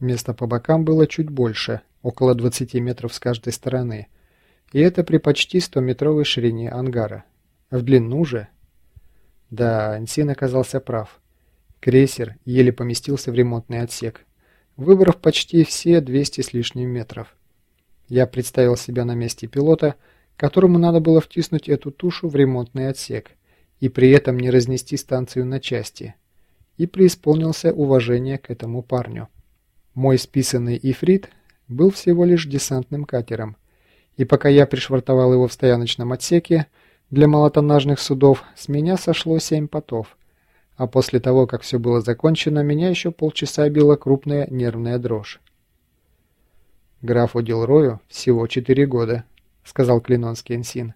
Места по бокам было чуть больше, около 20 метров с каждой стороны. И это при почти 100-метровой ширине ангара. В длину же... Да, Ансин оказался прав. Крейсер еле поместился в ремонтный отсек, выбрав почти все 200 с лишним метров. Я представил себя на месте пилота, которому надо было втиснуть эту тушу в ремонтный отсек и при этом не разнести станцию на части, и преисполнился уважение к этому парню. Мой списанный ифрит был всего лишь десантным катером, и пока я пришвартовал его в стояночном отсеке, для малотоннажных судов с меня сошло семь потов, а после того, как все было закончено, меня еще полчаса била крупная нервная дрожь. «Графу Дилрою всего четыре года», — сказал Клинонский энсин.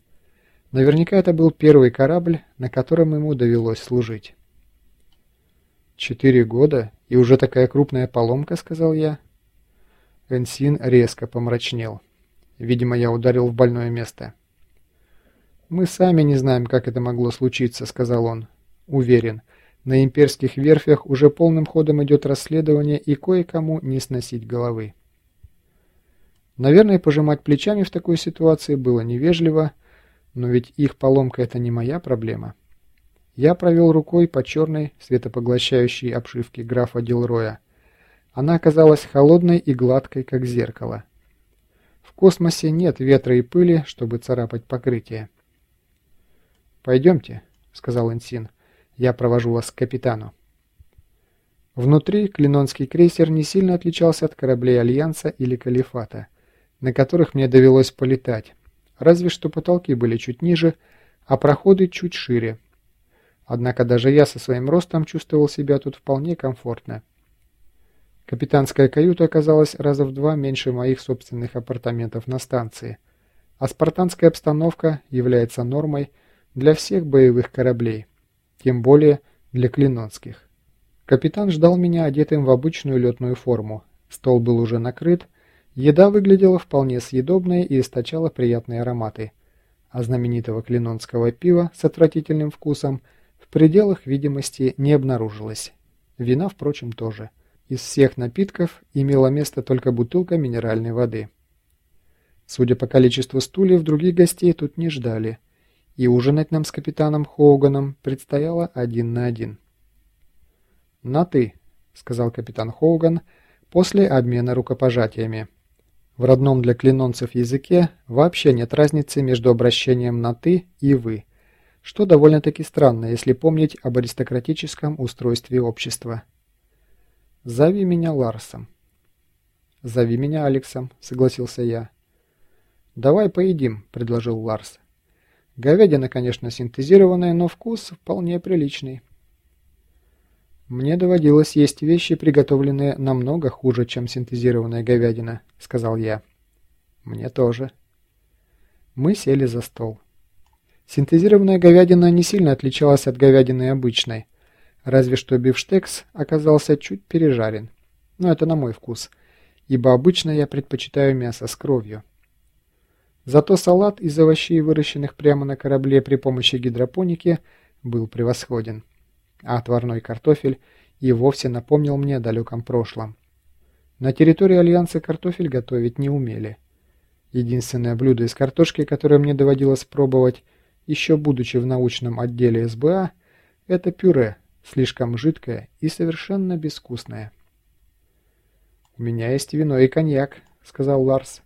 Наверняка это был первый корабль, на котором ему довелось служить. «Четыре года? И уже такая крупная поломка?» — сказал я. Энсин резко помрачнел. Видимо, я ударил в больное место. «Мы сами не знаем, как это могло случиться», — сказал он. «Уверен, на имперских верфях уже полным ходом идет расследование и кое-кому не сносить головы». Наверное, пожимать плечами в такой ситуации было невежливо, но ведь их поломка — это не моя проблема. Я провел рукой по черной, светопоглощающей обшивке графа Дилроя. Она оказалась холодной и гладкой, как зеркало. В космосе нет ветра и пыли, чтобы царапать покрытие. «Пойдемте», — сказал Энсин. «Я провожу вас к капитану». Внутри клинонский крейсер не сильно отличался от кораблей Альянса или Калифата, на которых мне довелось полетать, разве что потолки были чуть ниже, а проходы чуть шире. Однако даже я со своим ростом чувствовал себя тут вполне комфортно. Капитанская каюта оказалась раза в два меньше моих собственных апартаментов на станции, а спартанская обстановка является нормой для всех боевых кораблей, тем более для клинонских. Капитан ждал меня одетым в обычную летную форму. Стол был уже накрыт, еда выглядела вполне съедобной и источала приятные ароматы, а знаменитого клинонского пива с отвратительным вкусом пределах видимости не обнаружилось. Вина, впрочем, тоже. Из всех напитков имела место только бутылка минеральной воды. Судя по количеству стульев, других гостей тут не ждали – и ужинать нам с капитаном Хоуганом предстояло один на один. «На «ты», — сказал капитан Хоуган после обмена рукопожатиями. В родном для клинонцев языке вообще нет разницы между обращением на «ты» и «вы», что довольно-таки странно, если помнить об аристократическом устройстве общества. «Зови меня Ларсом». «Зови меня Алексом», — согласился я. «Давай поедим», — предложил Ларс. Говядина, конечно, синтезированная, но вкус вполне приличный. «Мне доводилось есть вещи, приготовленные намного хуже, чем синтезированная говядина», — сказал я. «Мне тоже». Мы сели за стол. Синтезированная говядина не сильно отличалась от говядины обычной, разве что бифштекс оказался чуть пережарен. Но это на мой вкус, ибо обычно я предпочитаю мясо с кровью. Зато салат из овощей, выращенных прямо на корабле при помощи гидропоники, был превосходен. А отварной картофель и вовсе напомнил мне о далеком прошлом. На территории Альянса картофель готовить не умели. Единственное блюдо из картошки, которое мне доводилось пробовать, еще будучи в научном отделе СБА, это пюре, слишком жидкое и совершенно безвкусное. «У меня есть вино и коньяк», — сказал Ларс.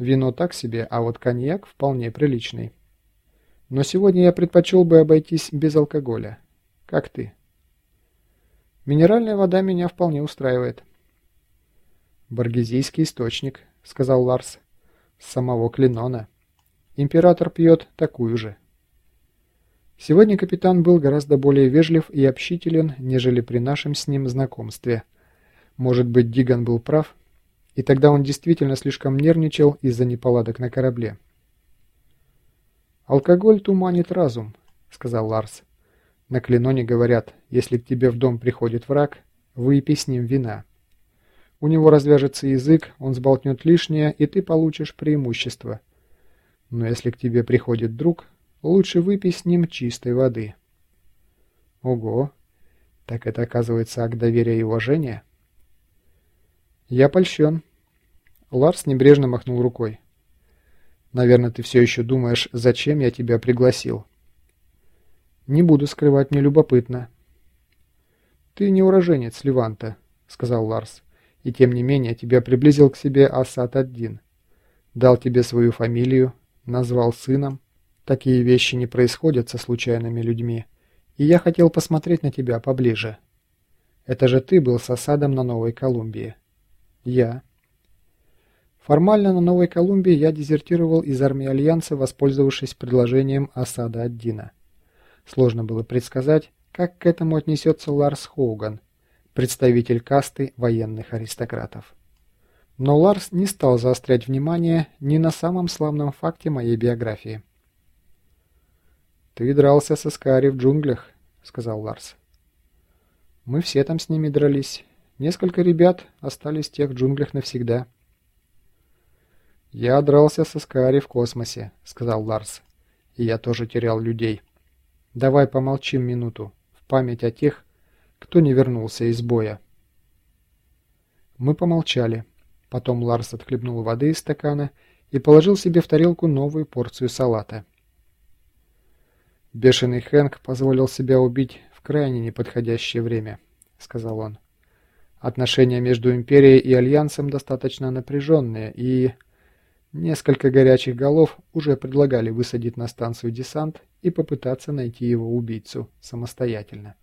Вино так себе, а вот коньяк вполне приличный. Но сегодня я предпочел бы обойтись без алкоголя. Как ты? Минеральная вода меня вполне устраивает. Баргезийский источник, сказал Ларс. С самого Клинона. Император пьет такую же. Сегодня капитан был гораздо более вежлив и общителен, нежели при нашем с ним знакомстве. Может быть, Диган был прав, и тогда он действительно слишком нервничал из-за неполадок на корабле. «Алкоголь туманит разум», — сказал Ларс. «На Клиноне говорят, если к тебе в дом приходит враг, выпей с ним вина. У него развяжется язык, он сболтнет лишнее, и ты получишь преимущество. Но если к тебе приходит друг, лучше выпей с ним чистой воды». «Ого! Так это, оказывается, акт доверия и уважения?» «Я польщен». Ларс небрежно махнул рукой. «Наверное, ты все еще думаешь, зачем я тебя пригласил?» «Не буду скрывать, мне любопытно». «Ты не уроженец Леванта», — сказал Ларс. «И тем не менее тебя приблизил к себе Асад-1. Дал тебе свою фамилию, назвал сыном. Такие вещи не происходят со случайными людьми. И я хотел посмотреть на тебя поближе. Это же ты был с Асадом на Новой Колумбии». Я. Формально на Новой Колумбии я дезертировал из армии Альянса, воспользовавшись предложением осада Аддина. Сложно было предсказать, как к этому отнесется Ларс Хоуган, представитель касты военных аристократов. Но Ларс не стал заострять внимание ни на самом славном факте моей биографии. «Ты дрался со Скари в джунглях», — сказал Ларс. «Мы все там с ними дрались. Несколько ребят остались в тех джунглях навсегда. «Я дрался со Скари в космосе», — сказал Ларс. «И я тоже терял людей. Давай помолчим минуту, в память о тех, кто не вернулся из боя». Мы помолчали. Потом Ларс отхлебнул воды из стакана и положил себе в тарелку новую порцию салата. «Бешеный Хэнк позволил себя убить в крайне неподходящее время», — сказал он. Отношения между Империей и Альянсом достаточно напряженные, и... Несколько горячих голов уже предлагали высадить на станцию десант и попытаться найти его убийцу самостоятельно.